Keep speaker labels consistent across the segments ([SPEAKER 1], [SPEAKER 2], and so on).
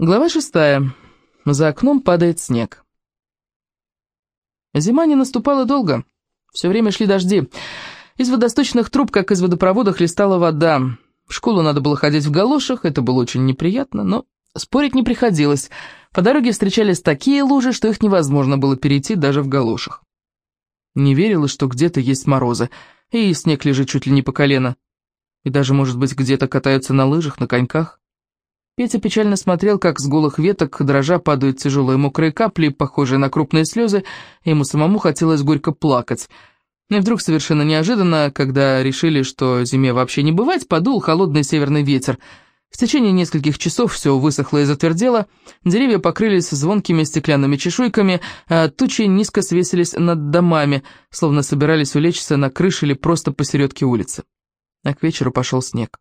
[SPEAKER 1] Глава шестая. За окном падает снег. Зима не наступала долго. Все время шли дожди. Из водосточных труб, как из водопровода, хлестала вода. В школу надо было ходить в галошах, это было очень неприятно, но спорить не приходилось. По дороге встречались такие лужи, что их невозможно было перейти даже в галошах. Не верилось, что где-то есть морозы, и снег лежит чуть ли не по колено. И даже, может быть, где-то катаются на лыжах, на коньках. Петя печально смотрел, как с голых веток дрожа падают тяжелые мокрые капли, похожие на крупные слезы, ему самому хотелось горько плакать. И вдруг совершенно неожиданно, когда решили, что зиме вообще не бывать, подул холодный северный ветер. В течение нескольких часов все высохло и затвердело, деревья покрылись звонкими стеклянными чешуйками, а тучи низко свесились над домами, словно собирались улечься на крыше или просто посередке улицы. А к вечеру пошел снег.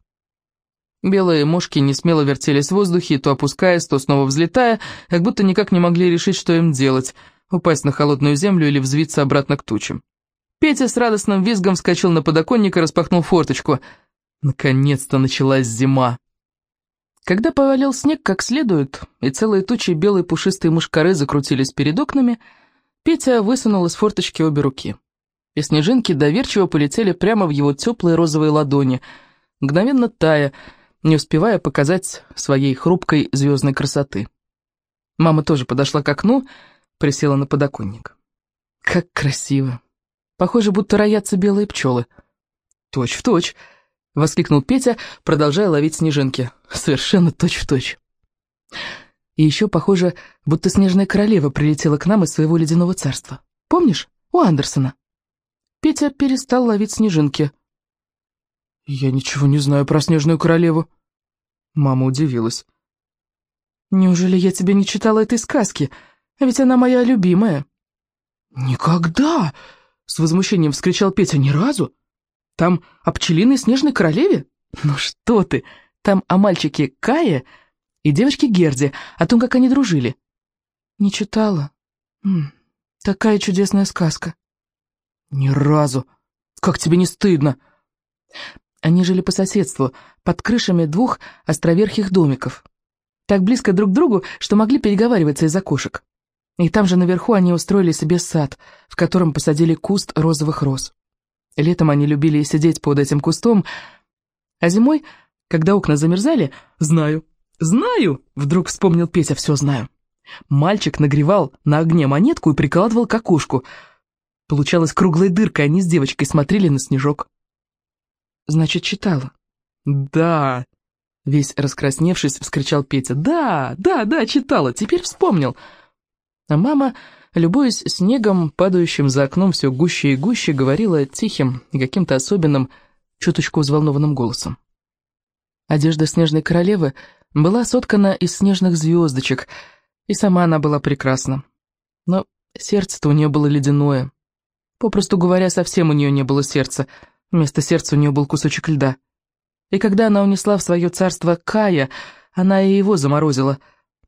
[SPEAKER 1] Белые мушки не смело вертелись в воздухе, то опускаясь, то снова взлетая, как будто никак не могли решить, что им делать — упасть на холодную землю или взвиться обратно к тучам. Петя с радостным визгом вскочил на подоконник и распахнул форточку. Наконец-то началась зима. Когда повалил снег как следует, и целые тучи белой пушистой мушкары закрутились перед окнами, Петя высунул из форточки обе руки. И снежинки доверчиво полетели прямо в его теплые розовые ладони, мгновенно тая, не успевая показать своей хрупкой звездной красоты. Мама тоже подошла к окну, присела на подоконник. Как красиво. Похоже, будто роятся белые пчелы. Точь в точь, воскликнул Петя, продолжая ловить снежинки. Совершенно точь в точь. И еще похоже, будто снежная королева прилетела к нам из своего ледяного царства. Помнишь, у Андерсона? Петя перестал ловить снежинки. «Я ничего не знаю про Снежную Королеву». Мама удивилась. «Неужели я тебе не читала этой сказки? Ведь она моя любимая». «Никогда!» — с возмущением вскричал Петя. «Ни разу? Там о пчелиной Снежной Королеве? Ну что ты, там о мальчике Кае и девочке Герде, о том, как они дружили». «Не читала. М -м, такая чудесная сказка». «Ни разу! Как тебе не стыдно?» Они жили по соседству, под крышами двух островерхих домиков. Так близко друг к другу, что могли переговариваться из окошек. И там же наверху они устроили себе сад, в котором посадили куст розовых роз. Летом они любили сидеть под этим кустом, а зимой, когда окна замерзали, знаю, знаю, вдруг вспомнил Петя, все знаю. Мальчик нагревал на огне монетку и прикладывал к окошку. Получалась круглая дырка, они с девочкой смотрели на снежок. Значит, читала. Да, весь раскрасневшись, вскричал Петя. Да, да, да, читала, теперь вспомнил. А мама, любуясь снегом, падающим за окном все гуще и гуще, говорила тихим каким-то особенным, чуточку взволнованным голосом. Одежда снежной королевы была соткана из снежных звездочек, и сама она была прекрасна. Но сердце-то у нее было ледяное. Попросту говоря, совсем у нее не было сердца — Вместо сердца у нее был кусочек льда. И когда она унесла в свое царство Кая, она и его заморозила.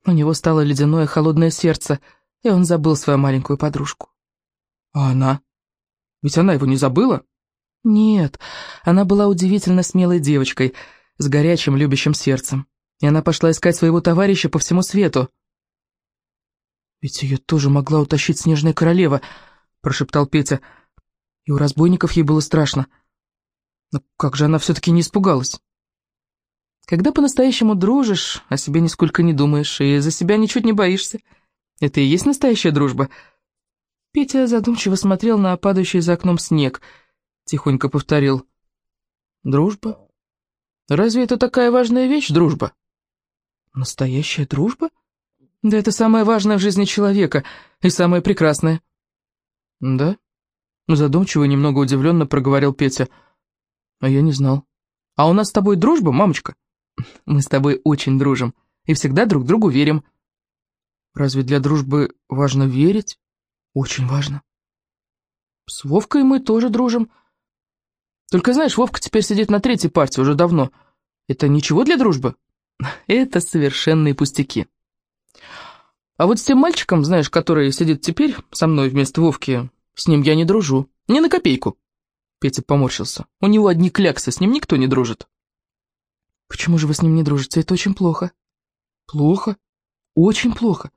[SPEAKER 1] У него стало ледяное холодное сердце, и он забыл свою маленькую подружку. А она? Ведь она его не забыла? Нет, она была удивительно смелой девочкой, с горячим любящим сердцем. И она пошла искать своего товарища по всему свету. «Ведь ее тоже могла утащить снежная королева», — прошептал Петя. «И у разбойников ей было страшно». Но как же она все-таки не испугалась? Когда по-настоящему дружишь, о себе нисколько не думаешь, и за себя ничуть не боишься. Это и есть настоящая дружба. Петя задумчиво смотрел на падающий за окном снег, тихонько повторил. «Дружба? Разве это такая важная вещь, дружба?» «Настоящая дружба? Да это самое важное в жизни человека и самое прекрасное». «Да?» Задумчиво и немного удивленно проговорил Петя. А я не знал. А у нас с тобой дружба, мамочка? Мы с тобой очень дружим и всегда друг другу верим. Разве для дружбы важно верить? Очень важно. С Вовкой мы тоже дружим. Только знаешь, Вовка теперь сидит на третьей партии уже давно. Это ничего для дружбы? Это совершенные пустяки. А вот с тем мальчиком, знаешь, который сидит теперь со мной вместо Вовки, с ним я не дружу. Ни на копейку. Петя поморщился. «У него одни кляксы, с ним никто не дружит». «Почему же вы с ним не дружите? Это очень плохо». «Плохо? очень плохо».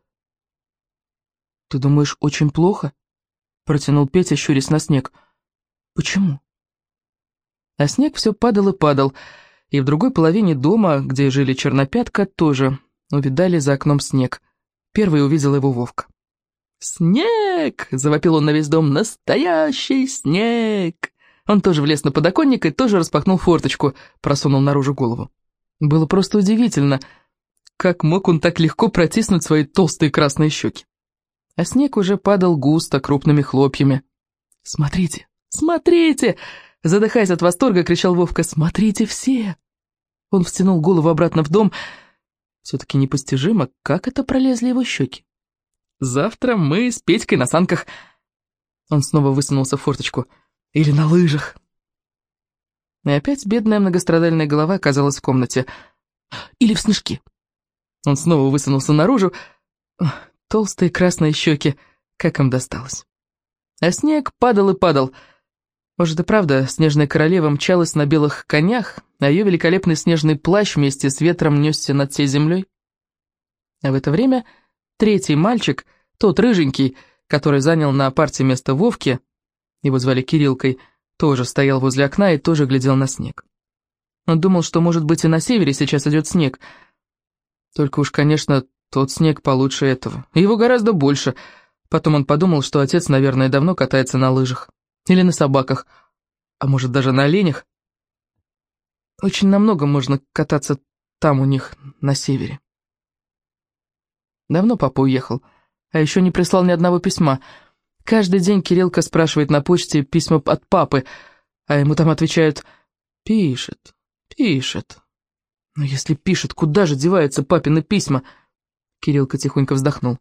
[SPEAKER 1] «Ты думаешь, очень плохо?» — протянул Петя, щурясь на снег. «Почему?» А снег все падал и падал, и в другой половине дома, где жили Чернопятка, тоже увидали за окном снег. Первый увидел его Вовка. «Снег!» — завопил он на весь дом. «Настоящий снег!» Он тоже влез на подоконник и тоже распахнул форточку, просунул наружу голову. Было просто удивительно, как мог он так легко протиснуть свои толстые красные щеки. А снег уже падал густо, крупными хлопьями. «Смотрите, смотрите!» Задыхаясь от восторга, кричал Вовка. «Смотрите все!» Он втянул голову обратно в дом. Все-таки непостижимо, как это пролезли его щеки. Завтра мы с Петькой на санках. Он снова высунулся в форточку. Или на лыжах. И опять бедная многострадальная голова оказалась в комнате. Или в снежки. Он снова высунулся наружу. Толстые красные щеки. Как им досталось. А снег падал и падал. Может и правда, снежная королева мчалась на белых конях, а ее великолепный снежный плащ вместе с ветром несся над всей землей? А в это время Третий мальчик, тот рыженький, который занял на парте место Вовки, его звали Кириллкой, тоже стоял возле окна и тоже глядел на снег. Он думал, что, может быть, и на севере сейчас идет снег. Только уж, конечно, тот снег получше этого. Его гораздо больше. Потом он подумал, что отец, наверное, давно катается на лыжах. Или на собаках. А может, даже на оленях. Очень намного можно кататься там у них, на севере. Давно папа уехал, а еще не прислал ни одного письма. Каждый день Кириллка спрашивает на почте письма от папы, а ему там отвечают «Пишет, пишет». Но если пишет, куда же деваются папины письма? Кириллка тихонько вздохнул.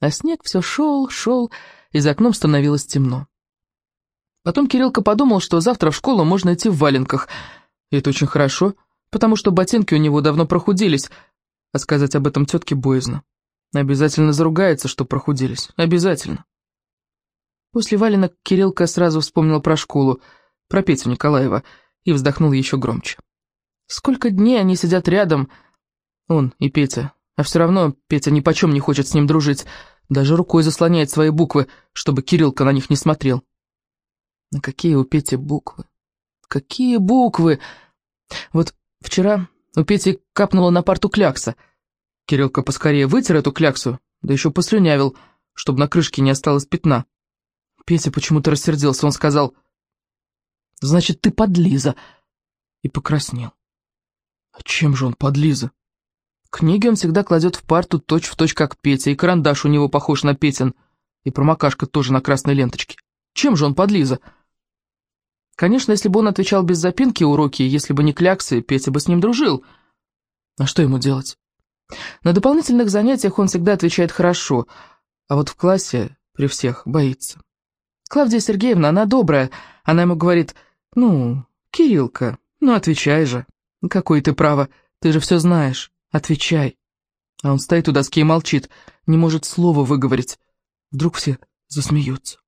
[SPEAKER 1] А снег все шел, шел, и за окном становилось темно. Потом Кириллка подумал, что завтра в школу можно идти в валенках. И это очень хорошо, потому что ботинки у него давно прохудились, а сказать об этом тетке боязно. Обязательно заругается, что прохудились. Обязательно. После валенок Кириллка сразу вспомнил про школу, про Петю Николаева, и вздохнул еще громче. Сколько дней они сидят рядом, он и Петя, а все равно Петя ни почем не хочет с ним дружить, даже рукой заслоняет свои буквы, чтобы Кириллка на них не смотрел. На какие у Пети буквы? Какие буквы? Вот вчера у Пети капнула на парту клякса — Кириллка поскорее вытер эту кляксу, да еще послюнявил, чтобы на крышке не осталось пятна. Петя почему-то рассердился, он сказал, «Значит, ты подлиза!» и покраснел. А чем же он подлиза? Книги он всегда кладет в парту точь-в-точь, точь, как Петя, и карандаш у него похож на Петин, и промокашка тоже на красной ленточке. Чем же он подлиза? Конечно, если бы он отвечал без запинки уроки, если бы не кляксы, Петя бы с ним дружил. А что ему делать? На дополнительных занятиях он всегда отвечает хорошо, а вот в классе при всех боится. Клавдия Сергеевна, она добрая, она ему говорит, «Ну, Кириллка, ну отвечай же. Какое ты право, ты же все знаешь, отвечай». А он стоит у доски и молчит, не может слова выговорить. Вдруг все засмеются.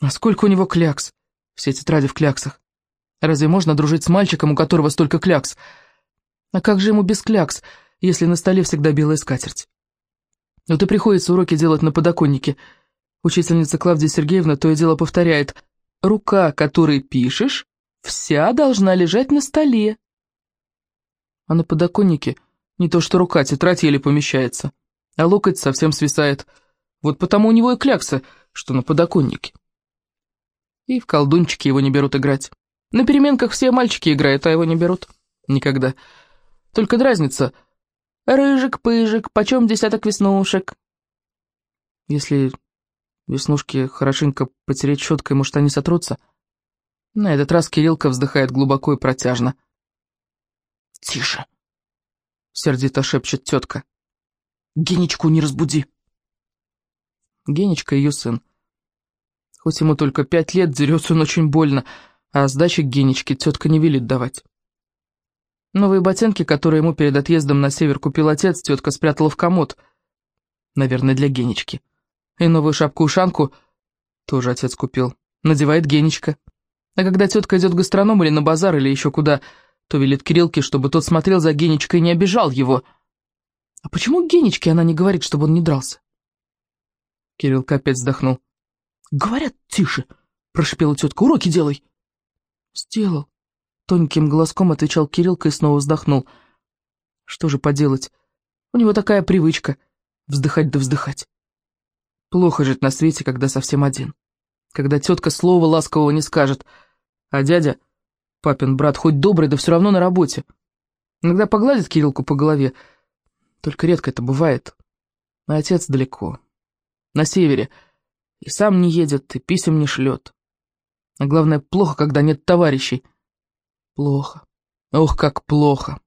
[SPEAKER 1] А сколько у него клякс? Все тетради в кляксах. Разве можно дружить с мальчиком, у которого столько клякс? А как же ему без клякс? если на столе всегда белая скатерть. Вот и приходится уроки делать на подоконнике. Учительница Клавдия Сергеевна то и дело повторяет, «Рука, которой пишешь, вся должна лежать на столе». А на подоконнике не то что рука, тетрадь еле помещается, а локоть совсем свисает. Вот потому у него и клякса, что на подоконнике. И в колдунчики его не берут играть. На переменках все мальчики играют, а его не берут. Никогда. Только дразнится — «Рыжик-пыжик, почем десяток веснушек?» Если веснушки хорошенько потереть щеткой, может, они сотрутся? На этот раз Кириллка вздыхает глубоко и протяжно. «Тише!» — сердито шепчет тетка. «Генечку не разбуди!» Генечка ее сын. Хоть ему только пять лет, дерется он очень больно, а сдачи Генечке тетка не велит давать. Новые ботинки, которые ему перед отъездом на север купил отец, тетка спрятала в комод. Наверное, для Генечки. И новую шапку-ушанку тоже отец купил. Надевает Генечка. А когда тетка идет в гастроном или на базар, или еще куда, то велит Кириллке, чтобы тот смотрел за Генечкой и не обижал его. А почему Генечке она не говорит, чтобы он не дрался? Кирилл опять вздохнул. «Говорят, тише!» — прошипела тетка. «Уроки делай!» «Сделал!» — тоненьким голоском отвечал Кириллка и снова вздохнул. «Что же поделать? У него такая привычка — вздыхать да вздыхать. Плохо жить на свете, когда совсем один. Когда тетка слова ласкового не скажет, а дядя, папин брат, хоть добрый, да все равно на работе. Иногда погладит Кириллку по голове, только редко это бывает. А отец далеко, на севере, и сам не едет, и писем не шлет. А главное, плохо, когда нет товарищей. Плохо. Ох, как плохо.